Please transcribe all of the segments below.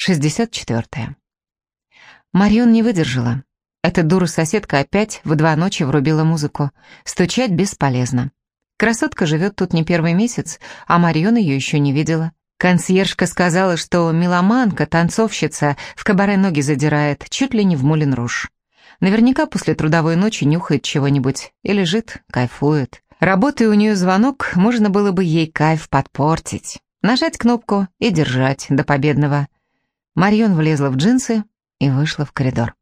64. Марион не выдержала. Эта дура-соседка опять в два ночи врубила музыку. Стучать бесполезно. Красотка живет тут не первый месяц, а Марион ее еще не видела. Консьержка сказала, что меломанка, танцовщица, в кабаре ноги задирает, чуть ли не в мулин руж. Наверняка после трудовой ночи нюхает чего-нибудь и лежит, кайфует. Работая у нее звонок, можно было бы ей кайф подпортить. Нажать кнопку и держать до победного. Марион влезла в джинсы и вышла в коридор.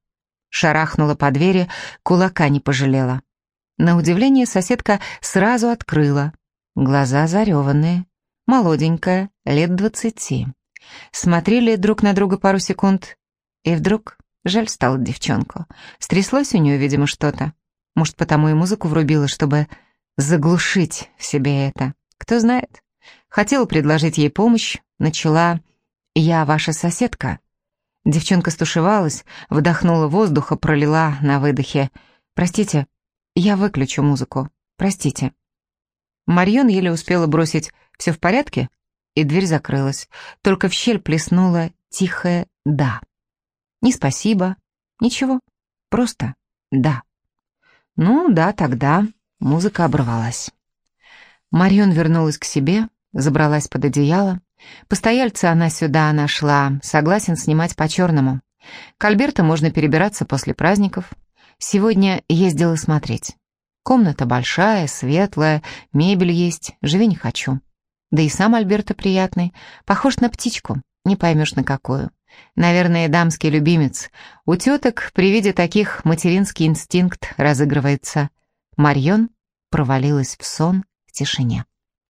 Шарахнула по двери, кулака не пожалела. На удивление соседка сразу открыла. Глаза зареванные, молоденькая, лет двадцати. Смотрели друг на друга пару секунд, и вдруг жаль стало девчонку. Стряслось у нее, видимо, что-то. Может, потому и музыку врубила, чтобы заглушить в себе это. Кто знает. Хотела предложить ей помощь, начала «Я ваша соседка». Девчонка стушевалась, вдохнула воздуха, пролила на выдохе. «Простите, я выключу музыку. Простите». Марьон еле успела бросить «Все в порядке?» и дверь закрылась. Только в щель плеснула тихое «да». Не спасибо, ничего, просто «да». Ну да, тогда музыка оборвалась. Марьон вернулась к себе, забралась под одеяло. Постояльца она сюда нашла, согласен снимать по-черному. К Альберту можно перебираться после праздников. Сегодня ездила смотреть. Комната большая, светлая, мебель есть, живи не хочу. Да и сам Альберто приятный, похож на птичку, не поймешь на какую. Наверное, дамский любимец. У теток при виде таких материнский инстинкт разыгрывается. Марьон провалилась в сон в тишине.